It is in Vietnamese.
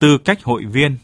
Tư cách hội viên.